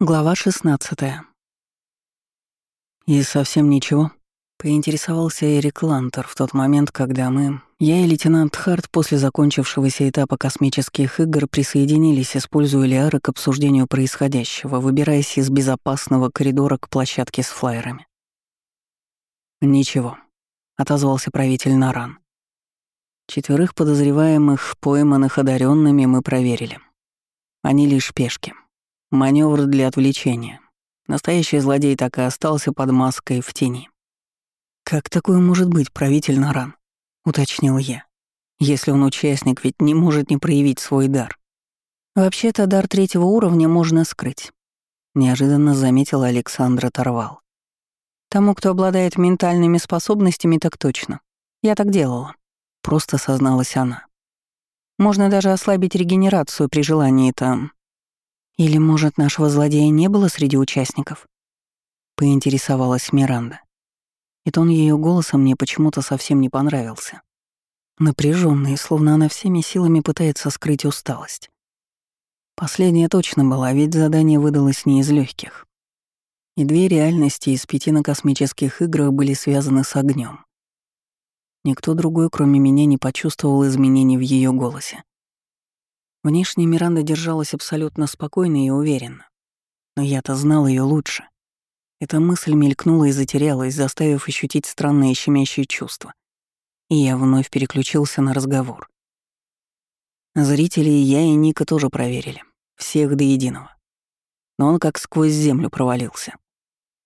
Глава 16 «И совсем ничего?» — поинтересовался Эрик Лантер в тот момент, когда мы, я и лейтенант Харт после закончившегося этапа космических игр присоединились, используя Лиары к обсуждению происходящего, выбираясь из безопасного коридора к площадке с флайерами. «Ничего», — отозвался правитель Наран. Четверых подозреваемых, пойманных одаренными, мы проверили. Они лишь пешки. Маневр для отвлечения. Настоящий злодей так и остался под маской в тени. «Как такое может быть, правитель Наран?» — уточнил я. «Если он участник, ведь не может не проявить свой дар». «Вообще-то дар третьего уровня можно скрыть», — неожиданно заметила Александра Торвал. «Тому, кто обладает ментальными способностями, так точно. Я так делала», — просто созналась она. «Можно даже ослабить регенерацию при желании там, или, может, нашего злодея не было среди участников? Поинтересовалась Миранда. И тон ее голоса мне почему-то совсем не понравился. Напряженный, словно она всеми силами пытается скрыть усталость. Последняя точно была, ведь задание выдалось не из легких. И две реальности из пяти на космических играх были связаны с огнем. Никто другой, кроме меня, не почувствовал изменений в ее голосе. Внешне Миранда держалась абсолютно спокойно и уверенно. Но я-то знал ее лучше. Эта мысль мелькнула и затерялась, заставив ощутить странное щемящее чувство. И я вновь переключился на разговор. Зрителей я и Ника тоже проверили. Всех до единого. Но он как сквозь землю провалился.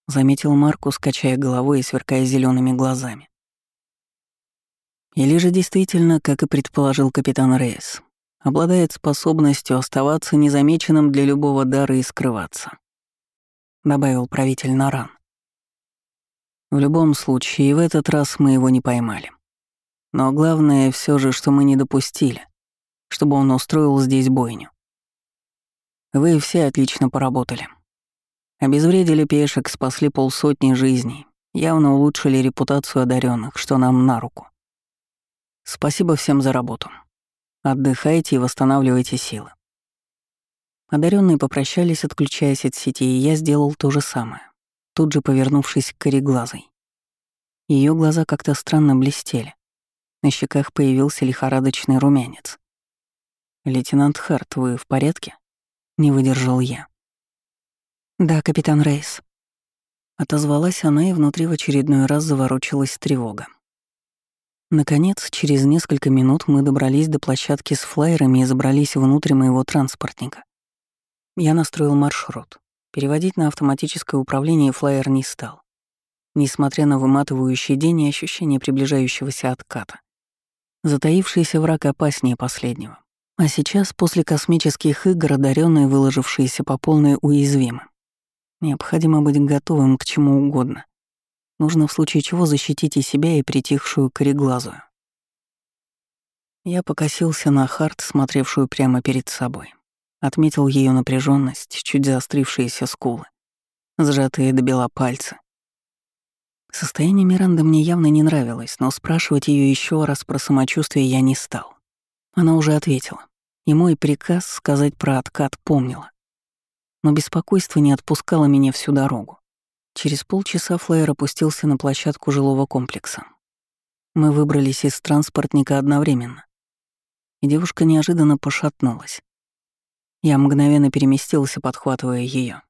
Заметил Марку, качая головой и сверкая зелеными глазами. Или же действительно, как и предположил капитан Рейс, обладает способностью оставаться незамеченным для любого дара и скрываться», — добавил правитель Наран. «В любом случае, в этот раз мы его не поймали. Но главное все же, что мы не допустили, чтобы он устроил здесь бойню. Вы все отлично поработали. Обезвредили пешек, спасли полсотни жизней, явно улучшили репутацию одаренных, что нам на руку. Спасибо всем за работу. Отдыхайте и восстанавливайте силы. Одаренные попрощались, отключаясь от сети, и я сделал то же самое, тут же повернувшись к кореглазой. Ее глаза как-то странно блестели. На щеках появился лихорадочный румянец. «Лейтенант Харт, вы в порядке?» — не выдержал я. «Да, капитан Рейс». Отозвалась она, и внутри в очередной раз заворочилась тревога. Наконец, через несколько минут мы добрались до площадки с флайерами и забрались внутрь моего транспортника. Я настроил маршрут. Переводить на автоматическое управление флайер не стал. Несмотря на выматывающий день и ощущение приближающегося отката. Затаившийся враг опаснее последнего. А сейчас, после космических игр, одаренные, выложившиеся по полной, уязвимы. Необходимо быть готовым к чему угодно. Нужно в случае чего защитить и себя, и притихшую кореглазую. Я покосился на Харт, смотревшую прямо перед собой. Отметил ее напряженность, чуть заострившиеся скулы, сжатые до бела пальцы. Состояние Миранды мне явно не нравилось, но спрашивать ее еще раз про самочувствие я не стал. Она уже ответила, и мой приказ сказать про откат помнила. Но беспокойство не отпускало меня всю дорогу. Через полчаса флайер опустился на площадку жилого комплекса. Мы выбрались из транспортника одновременно. И девушка неожиданно пошатнулась. Я мгновенно переместился, подхватывая ее.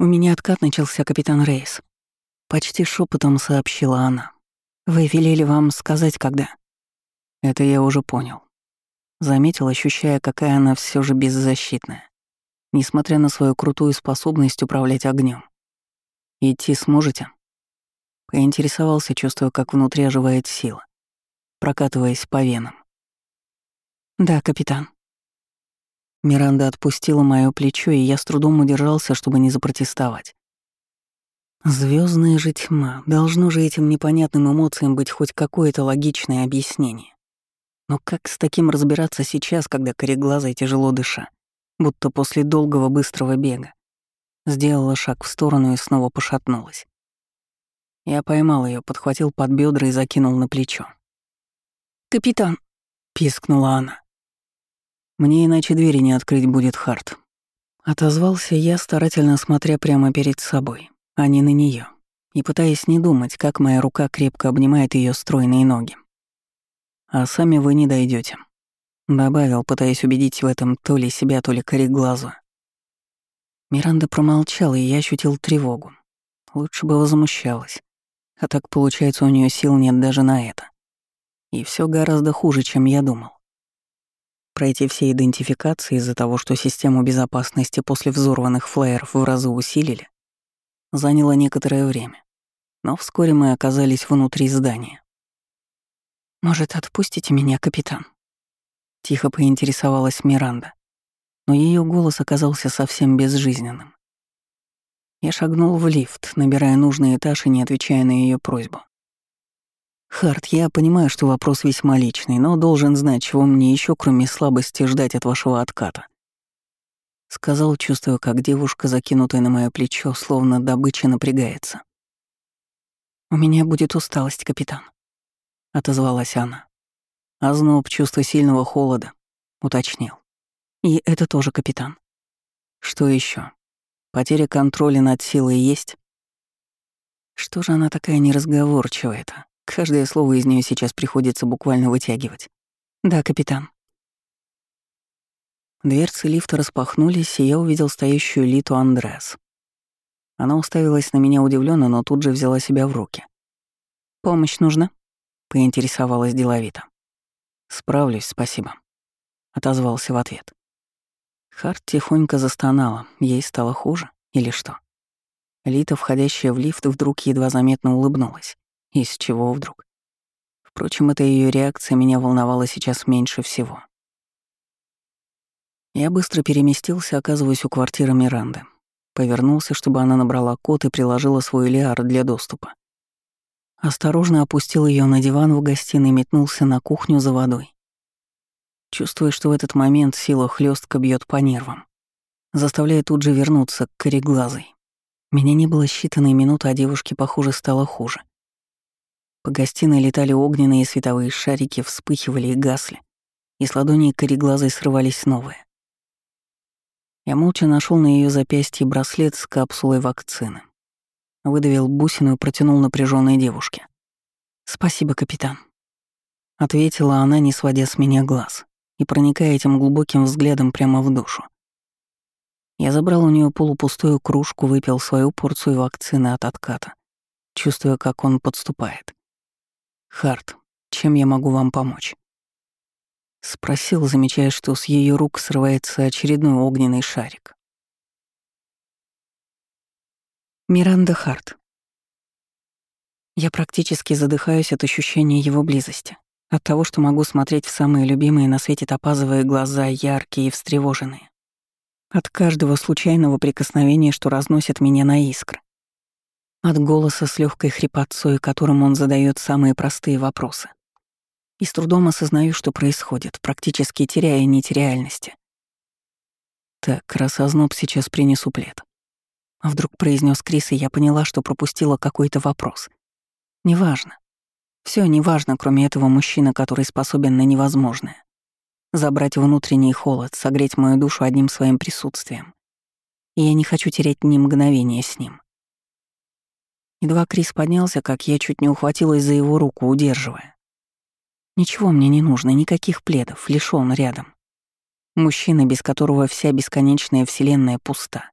«У меня откат начался, капитан Рейс». Почти шепотом сообщила она. «Вы велели вам сказать, когда?» Это я уже понял. Заметил, ощущая, какая она все же беззащитная, несмотря на свою крутую способность управлять огнем. «Идти сможете?» Поинтересовался, чувствуя, как внутри оживает сила, прокатываясь по венам. «Да, капитан». Миранда отпустила моё плечо, и я с трудом удержался, чтобы не запротестовать. Звездная же тьма, должно же этим непонятным эмоциям быть хоть какое-то логичное объяснение. Но как с таким разбираться сейчас, когда кореглазая тяжело дыша, будто после долгого быстрого бега? Сделала шаг в сторону и снова пошатнулась. Я поймал ее, подхватил под бедра и закинул на плечо. «Капитан!» — пискнула она. «Мне иначе двери не открыть будет Харт», — Отозвался я, старательно смотря прямо перед собой, а не на нее, и пытаясь не думать, как моя рука крепко обнимает ее стройные ноги. «А сами вы не дойдете, добавил, пытаясь убедить в этом то ли себя, то ли кореглазу. Миранда промолчала, и я ощутил тревогу. Лучше бы возмущалась. А так, получается, у нее сил нет даже на это. И все гораздо хуже, чем я думал. Пройти все идентификации из-за того, что систему безопасности после взорванных флайеров в разы усилили, заняло некоторое время. Но вскоре мы оказались внутри здания. «Может, отпустите меня, капитан?» Тихо поинтересовалась Миранда, но ее голос оказался совсем безжизненным. Я шагнул в лифт, набирая нужный этаж и не отвечая на ее просьбу. «Харт, я понимаю, что вопрос весьма личный, но должен знать, чего мне еще, кроме слабости, ждать от вашего отката». Сказал, чувствуя, как девушка, закинутая на мое плечо, словно добыча напрягается. «У меня будет усталость, капитан», — отозвалась она. Озноб, чувство сильного холода, уточнил. «И это тоже, капитан». «Что еще? Потеря контроля над силой есть?» Что же она такая неразговорчивая-то? Каждое слово из нее сейчас приходится буквально вытягивать. Да, капитан. Дверцы лифта распахнулись, и я увидел стоящую Литу Андреас. Она уставилась на меня удивленно, но тут же взяла себя в руки. «Помощь нужна?» — поинтересовалась деловито. «Справлюсь, спасибо», — отозвался в ответ. Харт тихонько застонала, ей стало хуже или что? Лита, входящая в лифт, вдруг едва заметно улыбнулась. Из чего вдруг? Впрочем, эта ее реакция меня волновала сейчас меньше всего. Я быстро переместился, оказываясь у квартиры Миранды. Повернулся, чтобы она набрала код и приложила свой лиар для доступа. Осторожно опустил ее на диван в гостиной и метнулся на кухню за водой. Чувствуя, что в этот момент сила хлестка бьет по нервам, заставляя тут же вернуться к кореглазой. Меня не было считанные минуты, а девушке, похоже, стало хуже. По гостиной летали огненные световые шарики, вспыхивали и гасли, и с ладони кореглазой срывались новые. Я молча нашел на ее запястье браслет с капсулой вакцины. Выдавил бусину и протянул напряженной девушке. «Спасибо, капитан», — ответила она, не сводя с меня глаз и проникая этим глубоким взглядом прямо в душу. Я забрал у нее полупустую кружку, выпил свою порцию вакцины от отката, чувствуя, как он подступает. «Харт, чем я могу вам помочь?» Спросил, замечая, что с ее рук срывается очередной огненный шарик. Миранда Харт. Я практически задыхаюсь от ощущения его близости, от того, что могу смотреть в самые любимые на свете топазовые глаза, яркие и встревоженные. От каждого случайного прикосновения, что разносит меня на искры. От голоса с легкой хрипотцой, которым он задает самые простые вопросы. И с трудом осознаю, что происходит, практически теряя нить реальности. Так, раз озноб, сейчас принесу плед. А вдруг произнес Крис, и я поняла, что пропустила какой-то вопрос. Неважно. Все неважно, кроме этого мужчины, который способен на невозможное. Забрать внутренний холод, согреть мою душу одним своим присутствием. И я не хочу терять ни мгновения с ним. Едва Крис поднялся, как я чуть не ухватилась за его руку, удерживая. Ничего мне не нужно, никаких пледов, лишь он рядом. Мужчина, без которого вся бесконечная вселенная пуста.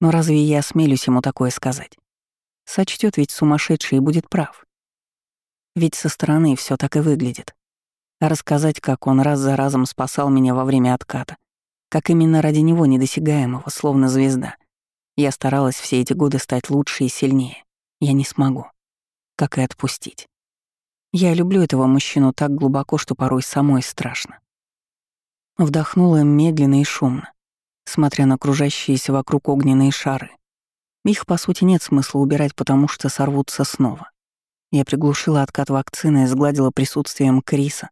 Но разве я осмелюсь ему такое сказать? Сочтет ведь сумасшедший и будет прав. Ведь со стороны все так и выглядит. А рассказать, как он раз за разом спасал меня во время отката, как именно ради него недосягаемого, словно звезда, я старалась все эти годы стать лучше и сильнее. Я не смогу. Как и отпустить. Я люблю этого мужчину так глубоко, что порой самой страшно. Вдохнула медленно и шумно, смотря на окружающиеся вокруг огненные шары. Их, по сути, нет смысла убирать, потому что сорвутся снова. Я приглушила откат вакцины и сгладила присутствием Криса,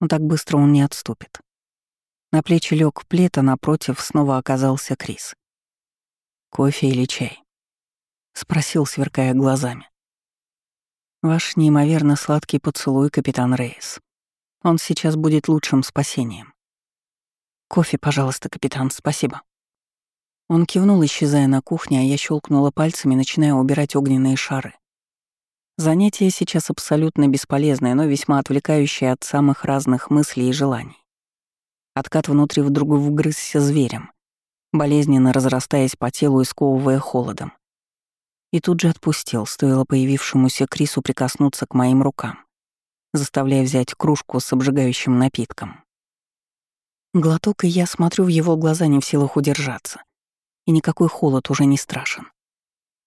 но так быстро он не отступит. На плечи лег плед, а напротив снова оказался Крис. «Кофе или чай?» — спросил, сверкая глазами. «Ваш неимоверно сладкий поцелуй, капитан Рейс. Он сейчас будет лучшим спасением. Кофе, пожалуйста, капитан, спасибо». Он кивнул, исчезая на кухне, а я щелкнула пальцами, начиная убирать огненные шары. Занятие сейчас абсолютно бесполезное, но весьма отвлекающее от самых разных мыслей и желаний. Откат внутри вдруг вгрызся зверем, болезненно разрастаясь по телу и сковывая холодом. И тут же отпустил, стоило появившемуся Крису прикоснуться к моим рукам, заставляя взять кружку с обжигающим напитком. Глоток, и я смотрю в его глаза не в силах удержаться. И никакой холод уже не страшен.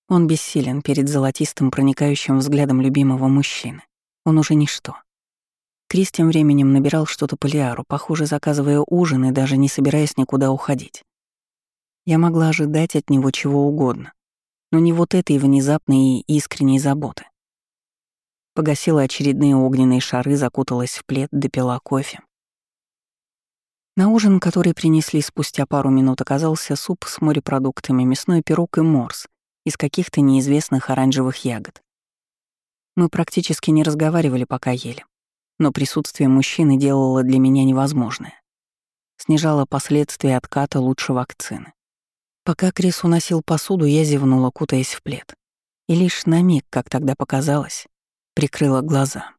Он бессилен перед золотистым проникающим взглядом любимого мужчины. Он уже ничто. Крис тем временем набирал что-то по Лиару, похоже, заказывая ужин и даже не собираясь никуда уходить. Я могла ожидать от него чего угодно, но не вот этой внезапной и искренней заботы. Погасила очередные огненные шары, закуталась в плед, допила кофе. На ужин, который принесли спустя пару минут, оказался суп с морепродуктами, мясной пирог и морс из каких-то неизвестных оранжевых ягод. Мы практически не разговаривали, пока ели, но присутствие мужчины делало для меня невозможное. Снижало последствия отката лучше вакцины. Пока Крис уносил посуду, я зевнула, кутаясь в плед. И лишь на миг, как тогда показалось, прикрыла глаза.